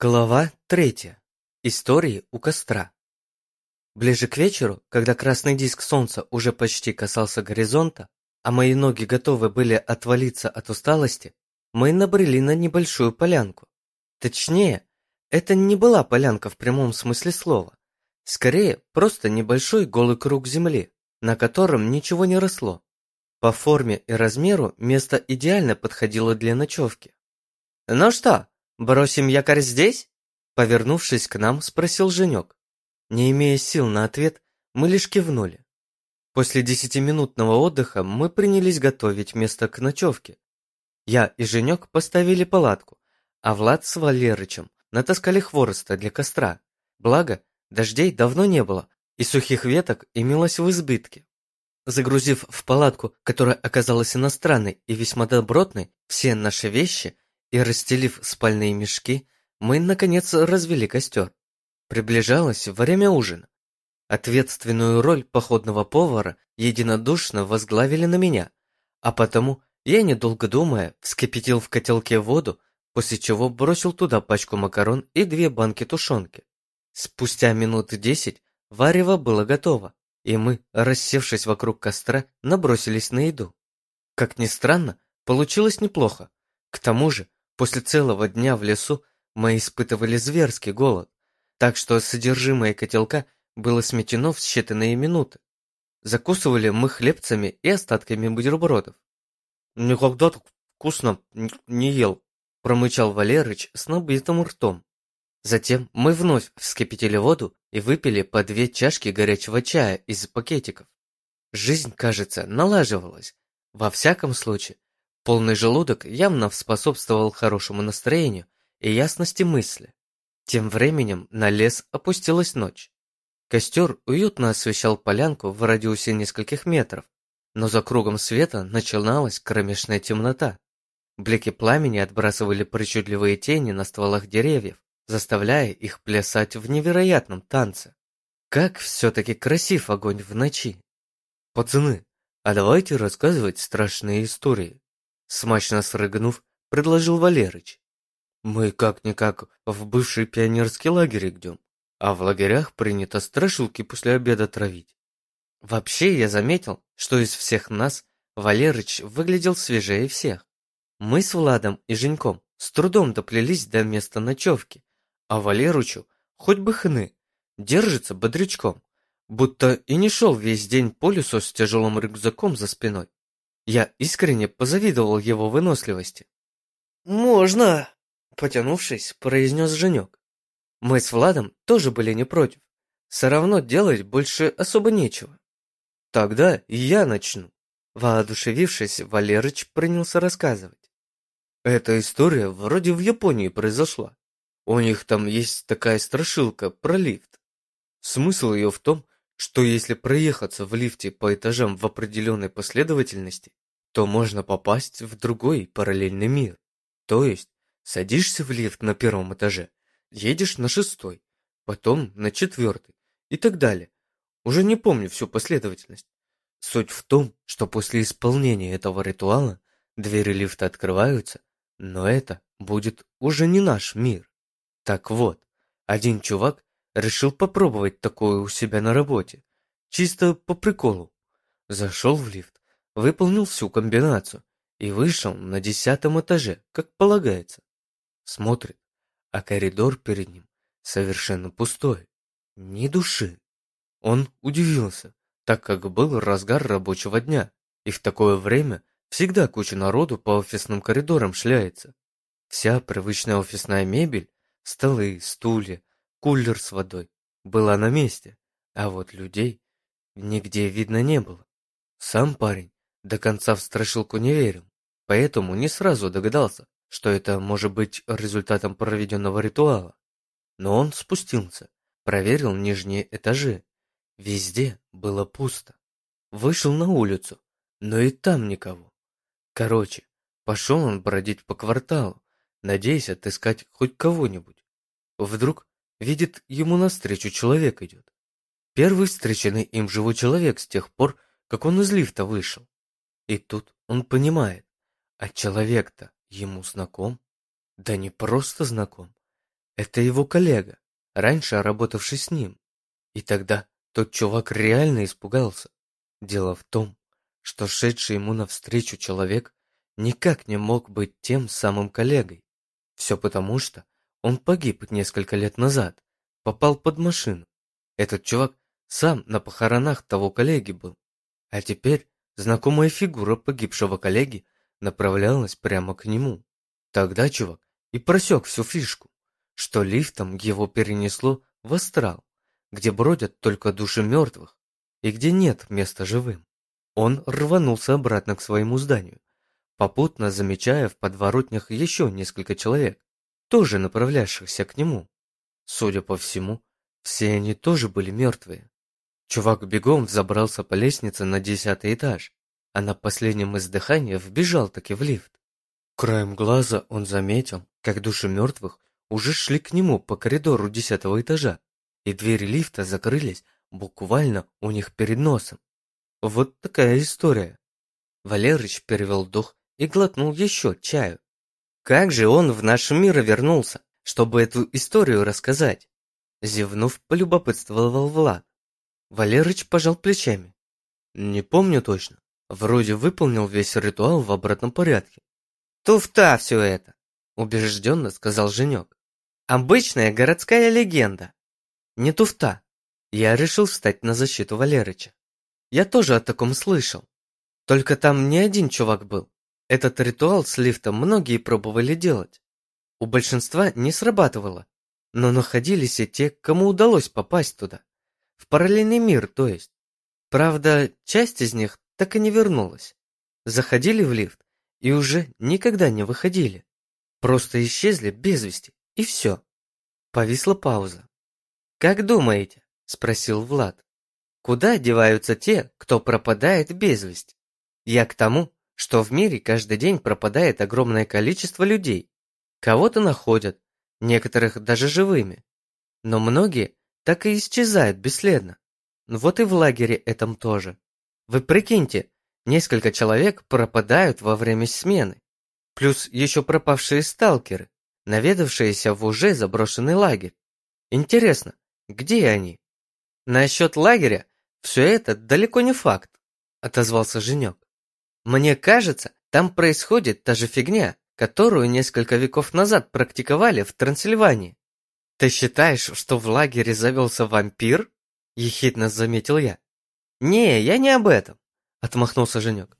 Глава третья. Истории у костра. Ближе к вечеру, когда красный диск солнца уже почти касался горизонта, а мои ноги готовы были отвалиться от усталости, мы набрели на небольшую полянку. Точнее, это не была полянка в прямом смысле слова. Скорее, просто небольшой голый круг земли, на котором ничего не росло. По форме и размеру место идеально подходило для ночевки. «Ну что, «Бросим якорь здесь?» Повернувшись к нам, спросил Женек. Не имея сил на ответ, мы лишь кивнули. После десятиминутного отдыха мы принялись готовить место к ночевке. Я и Женек поставили палатку, а Влад с Валерычем натаскали хвороста для костра. Благо, дождей давно не было, и сухих веток имелось в избытке. Загрузив в палатку, которая оказалась иностранной и весьма добротной, все наши вещи, и, расстелив спальные мешки, мы, наконец, развели костер. Приближалось время ужина. Ответственную роль походного повара единодушно возглавили на меня, а потому я, недолго думая, вскипятил в котелке воду, после чего бросил туда пачку макарон и две банки тушенки. Спустя минут десять варево было готово, и мы, рассевшись вокруг костра, набросились на еду. Как ни странно, получилось неплохо. К тому же После целого дня в лесу мы испытывали зверский голод, так что содержимое котелка было сметено в считанные минуты. Закусывали мы хлебцами и остатками бутербродов. «Никогда так вкусно не ел», – промычал Валерыч с набитым ртом. Затем мы вновь вскипятили воду и выпили по две чашки горячего чая из пакетиков. Жизнь, кажется, налаживалась. Во всяком случае, Полный желудок явно способствовал хорошему настроению и ясности мысли. Тем временем на лес опустилась ночь. Костер уютно освещал полянку в радиусе нескольких метров, но за кругом света начиналась кромешная темнота. Блики пламени отбрасывали причудливые тени на стволах деревьев, заставляя их плясать в невероятном танце. Как все-таки красив огонь в ночи! Пацаны, а давайте рассказывать страшные истории. Смачно срыгнув, предложил Валерыч. Мы как-никак в бывший пионерский лагерь идем, а в лагерях принято страшилки после обеда травить. Вообще я заметил, что из всех нас Валерыч выглядел свежее всех. Мы с Владом и Женьком с трудом доплелись до места ночевки, а Валерычу хоть бы хны, держится бодрячком, будто и не шел весь день по лесу с тяжелым рюкзаком за спиной. Я искренне позавидовал его выносливости. «Можно!» – потянувшись, произнес Женек. Мы с Владом тоже были не против. Все равно делать больше особо нечего. Тогда я начну. Воодушевившись, Валерыч принялся рассказывать. Эта история вроде в Японии произошла. У них там есть такая страшилка про лифт. Смысл ее в том, что если проехаться в лифте по этажам в определенной последовательности, то можно попасть в другой параллельный мир. То есть, садишься в лифт на первом этаже, едешь на шестой, потом на четвертый и так далее. Уже не помню всю последовательность. Суть в том, что после исполнения этого ритуала двери лифта открываются, но это будет уже не наш мир. Так вот, один чувак Решил попробовать такое у себя на работе. Чисто по приколу. Зашел в лифт, выполнил всю комбинацию и вышел на десятом этаже, как полагается. Смотрит, а коридор перед ним совершенно пустой. Ни души. Он удивился, так как был разгар рабочего дня, и в такое время всегда куча народу по офисным коридорам шляется. Вся привычная офисная мебель, столы, стулья, Кулер с водой была на месте, а вот людей нигде видно не было. Сам парень до конца в страшилку не верил, поэтому не сразу догадался, что это может быть результатом проведенного ритуала. Но он спустился, проверил нижние этажи. Везде было пусто. Вышел на улицу, но и там никого. Короче, пошел он бродить по кварталу, надеясь отыскать хоть кого-нибудь. Вдруг видит, ему навстречу человек идет. Первый встреченный им живой человек с тех пор, как он из лифта вышел. И тут он понимает, а человек-то ему знаком. Да не просто знаком. Это его коллега, раньше работавший с ним. И тогда тот чувак реально испугался. Дело в том, что шедший ему навстречу человек никак не мог быть тем самым коллегой. Все потому, что он погиб несколько лет назад, попал под машину. Этот чувак сам на похоронах того коллеги был. А теперь знакомая фигура погибшего коллеги направлялась прямо к нему. Тогда чувак и просек всю фишку, что лифтом его перенесло в астрал где бродят только души мертвых и где нет места живым. Он рванулся обратно к своему зданию, попутно замечая в подворотнях еще несколько человек, тоже направлявшихся к нему. Судя по всему, все они тоже были мертвые. Чувак бегом взобрался по лестнице на десятый этаж, а на последнем издыхании вбежал таки в лифт. Краем глаза он заметил, как души мертвых уже шли к нему по коридору десятого этажа, и двери лифта закрылись буквально у них перед носом. Вот такая история. Валерыч перевел дух и глотнул еще чаю. Как же он в наш мир вернулся, чтобы эту историю рассказать? Зевнув, полюбопытствовал Влад. Валерыч пожал плечами. Не помню точно. Вроде выполнил весь ритуал в обратном порядке. Туфта все это, убежденно сказал Женек. Обычная городская легенда. Не туфта. Я решил встать на защиту Валерыча. Я тоже о таком слышал. Только там не один чувак был. Этот ритуал с лифтом многие пробовали делать. У большинства не срабатывало, но находились и те, кому удалось попасть туда. В параллельный мир, то есть. Правда, часть из них так и не вернулась. Заходили в лифт и уже никогда не выходили. Просто исчезли без вести, и все. Повисла пауза. «Как думаете?» – спросил Влад. «Куда деваются те, кто пропадает без вести? Я к тому, что в мире каждый день пропадает огромное количество людей. Кого-то находят, некоторых даже живыми. Но многие так и исчезают бесследно. Вот и в лагере этом тоже. Вы прикиньте, несколько человек пропадают во время смены. Плюс еще пропавшие сталкеры, наведавшиеся в уже заброшенный лагерь. Интересно, где они? Насчет лагеря все это далеко не факт, отозвался Женек. Мне кажется, там происходит та же фигня, которую несколько веков назад практиковали в Трансильвании. Ты считаешь, что в лагере завелся вампир? Ехидно заметил я. Не, я не об этом, отмахнулся Женек.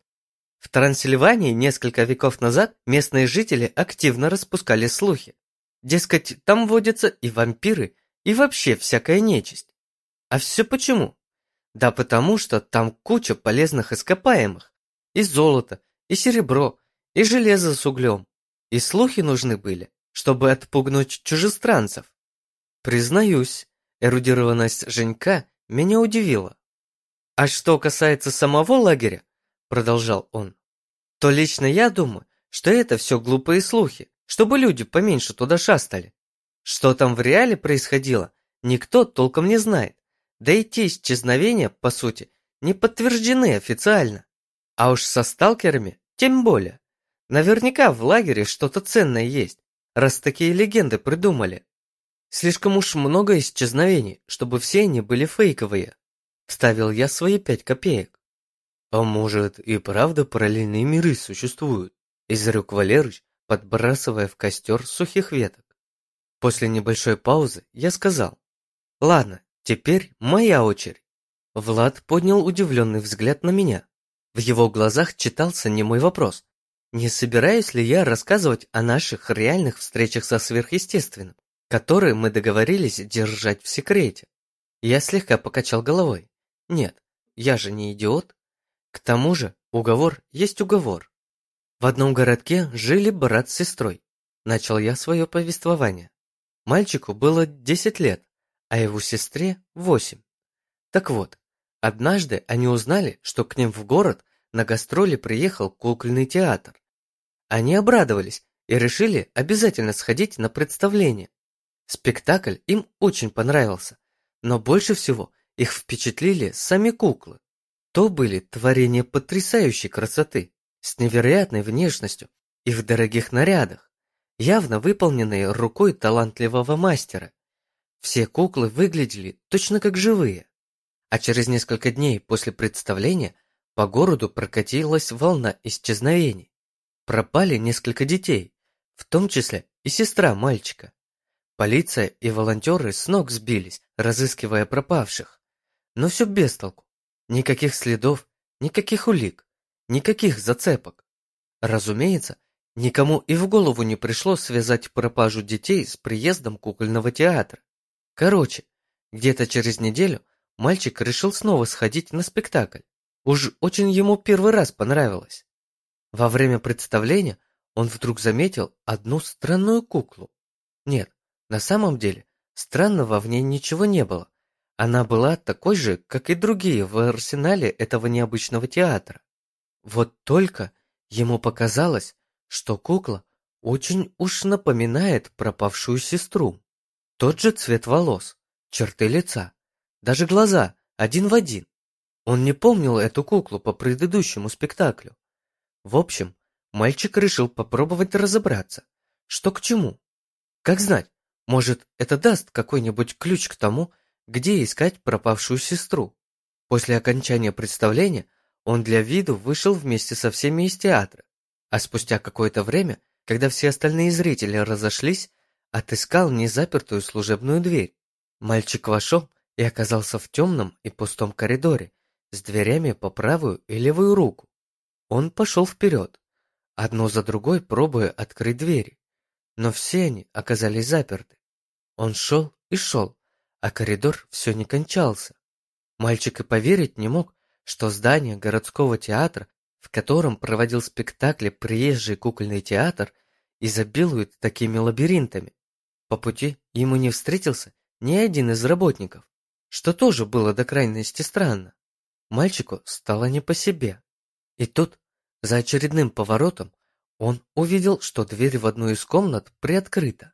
В Трансильвании несколько веков назад местные жители активно распускали слухи. Дескать, там водятся и вампиры, и вообще всякая нечисть. А все почему? Да потому что там куча полезных ископаемых. И золото, и серебро, и железо с углем. И слухи нужны были, чтобы отпугнуть чужестранцев. Признаюсь, эрудированность Женька меня удивила. А что касается самого лагеря, продолжал он, то лично я думаю, что это все глупые слухи, чтобы люди поменьше туда шастали. Что там в реале происходило, никто толком не знает. Да и те исчезновения, по сути, не подтверждены официально. А уж со сталкерами тем более. Наверняка в лагере что-то ценное есть, раз такие легенды придумали. Слишком уж много исчезновений, чтобы все они были фейковые. Вставил я свои пять копеек. А может и правда параллельные миры существуют? Изрек Валерыч, подбрасывая в костер сухих веток. После небольшой паузы я сказал, «Ладно, теперь моя очередь». Влад поднял удивленный взгляд на меня. В его глазах читался немой вопрос. Не собираюсь ли я рассказывать о наших реальных встречах со сверхъестественным, которые мы договорились держать в секрете? Я слегка покачал головой. Нет, я же не идиот. К тому же, уговор есть уговор. В одном городке жили брат с сестрой. Начал я свое повествование. Мальчику было 10 лет, а его сестре 8. Так вот, однажды они узнали, что к ним в город на гастроли приехал кукольный театр. Они обрадовались и решили обязательно сходить на представление. Спектакль им очень понравился, но больше всего их впечатлили сами куклы. То были творения потрясающей красоты, с невероятной внешностью и в дорогих нарядах. явно выполненные рукой талантливого мастера. Все куклы выглядели точно как живые. А через несколько дней после представления по городу прокатилась волна исчезновений. Пропали несколько детей, в том числе и сестра мальчика. Полиция и волонтеры с ног сбились, разыскивая пропавших. Но все без толку. Никаких следов, никаких улик, никаких зацепок. Разумеется, никому и в голову не пришло связать пропажу детей с приездом кукольного театра. Короче, где-то через неделю мальчик решил снова сходить на спектакль. Уж очень ему первый раз понравилось. Во время представления он вдруг заметил одну странную куклу. Нет, на самом деле, странного в ней ничего не было. Она была такой же, как и другие в арсенале этого необычного театра. Вот только ему показалось, что кукла очень уж напоминает пропавшую сестру. Тот же цвет волос, черты лица, даже глаза один в один. Он не помнил эту куклу по предыдущему спектаклю. В общем, мальчик решил попробовать разобраться, что к чему. Как знать, может, это даст какой-нибудь ключ к тому, где искать пропавшую сестру. После окончания представления он для виду вышел вместе со всеми из театра, а спустя какое-то время, когда все остальные зрители разошлись, отыскал незапертую служебную дверь. Мальчик вошел и оказался в темном и пустом коридоре с дверями по правую и левую руку. Он пошел вперед, одно за другой пробуя открыть двери, но все они оказались заперты. Он шел и шел, а коридор все не кончался. Мальчик и поверить не мог, что здание городского театра, в котором проводил спектакли приезжий кукольный театр, изобилует такими лабиринтами. По пути ему не встретился ни один из работников, что тоже было до крайности странно. Мальчику стало не по себе. И тут, за очередным поворотом, он увидел, что дверь в одну из комнат приоткрыта.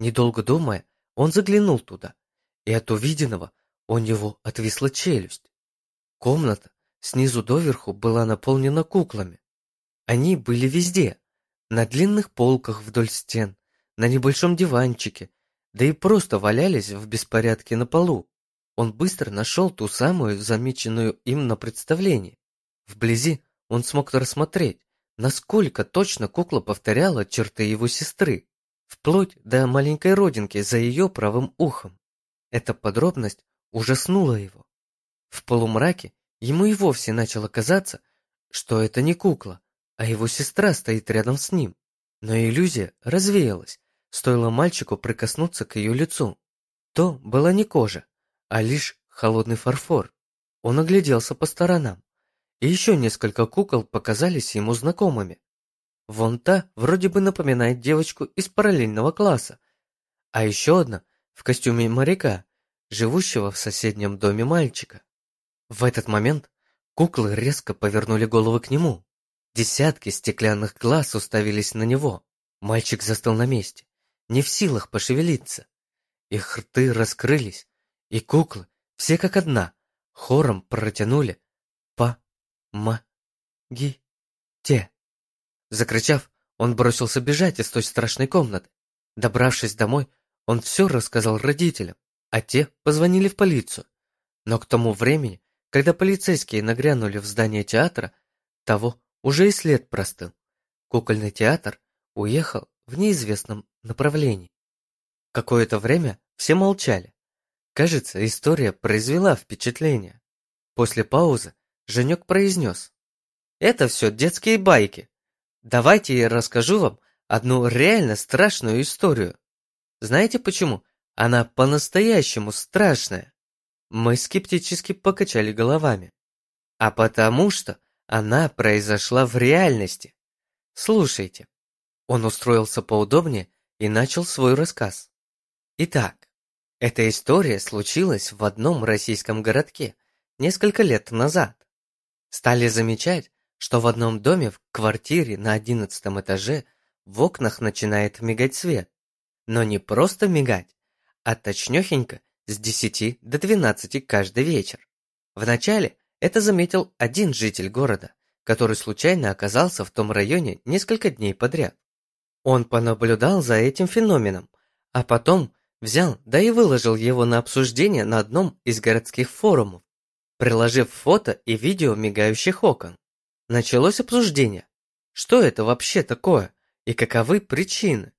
Недолго думая, он заглянул туда и от увиденного у него отвисла челюсть. Комната снизу доверху была наполнена куклами. Они были везде, на длинных полках вдоль стен, на небольшом диванчике, да и просто валялись в беспорядке на полу. Он быстро нашел ту самую, замеченную им на представлении. Вблизи он смог рассмотреть, насколько точно кукла повторяла черты его сестры, вплоть до маленькой родинки за ее правым ухом. Эта подробность ужаснула его. В полумраке ему и вовсе начало казаться, что это не кукла, а его сестра стоит рядом с ним. Но иллюзия развеялась, стоило мальчику прикоснуться к ее лицу. То была не кожа, а лишь холодный фарфор. Он огляделся по сторонам, и еще несколько кукол показались ему знакомыми. Вон та вроде бы напоминает девочку из параллельного класса, а еще одна в костюме моряка, живущего в соседнем доме мальчика. В этот момент куклы резко повернули головы к нему. Десятки стеклянных глаз уставились на него. Мальчик застыл на месте, не в силах пошевелиться. Их рты раскрылись, и куклы, все как одна, хором протянули «По-ма-ги-те». Закричав, он бросился бежать из той страшной комнаты. Добравшись домой, он все рассказал родителям, а те позвонили в полицию. Но к тому времени, когда полицейские нагрянули в здание театра, того уже и след простыл. Кукольный театр уехал в неизвестном направлении. Какое-то время все молчали. Кажется, история произвела впечатление. После паузы Женек произнес. Это все детские байки. Давайте я расскажу вам одну реально страшную историю. Знаете почему? Она по-настоящему страшная. Мы скептически покачали головами. А потому что она произошла в реальности. Слушайте. Он устроился поудобнее и начал свой рассказ. Итак, эта история случилась в одном российском городке несколько лет назад. Стали замечать, что в одном доме в квартире на одиннадцатом этаже в окнах начинает мигать свет. Но не просто мигать, а точнёхенько с 10 до 12 каждый вечер. Вначале это заметил один житель города, который случайно оказался в том районе несколько дней подряд. Он понаблюдал за этим феноменом, а потом взял, да и выложил его на обсуждение на одном из городских форумов, приложив фото и видео мигающих окон. Началось обсуждение. Что это вообще такое и каковы причины?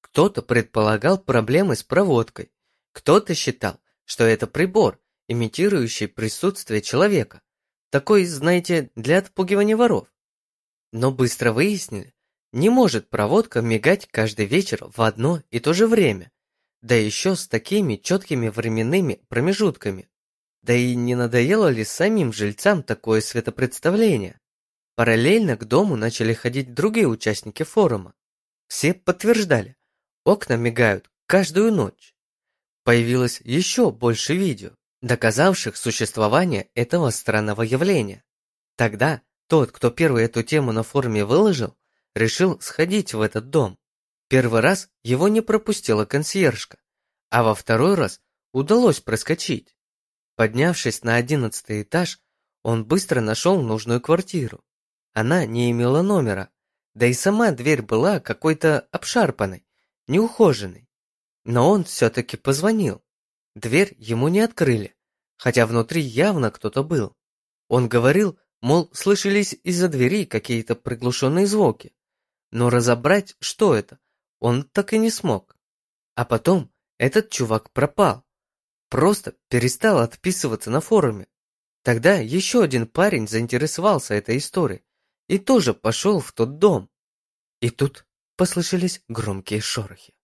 Кто-то предполагал проблемы с проводкой, кто-то считал, что это прибор, имитирующий присутствие человека, такой, знаете, для отпугивания воров. Но быстро выяснили, не может проводка мигать каждый вечер в одно и то же время, да еще с такими четкими временными промежутками. Да и не надоело ли самим жильцам такое светопредставление? Параллельно к дому начали ходить другие участники форума. Все подтверждали, окна мигают каждую ночь. Появилось еще больше видео, доказавших существование этого странного явления. Тогда тот, кто первый эту тему на форуме выложил, решил сходить в этот дом. Первый раз его не пропустила консьержка, а во второй раз удалось проскочить. Поднявшись на одиннадцатый этаж, он быстро нашел нужную квартиру. Она не имела номера, да и сама дверь была какой-то обшарпанной, неухоженной. Но он все-таки позвонил. Дверь ему не открыли, хотя внутри явно кто-то был. Он говорил, мол, слышались из-за двери какие-то приглушенные звуки. Но разобрать, что это, он так и не смог. А потом этот чувак пропал. Просто перестал отписываться на форуме. Тогда еще один парень заинтересовался этой историей и тоже пошел в тот дом. И тут послышались громкие шорохи.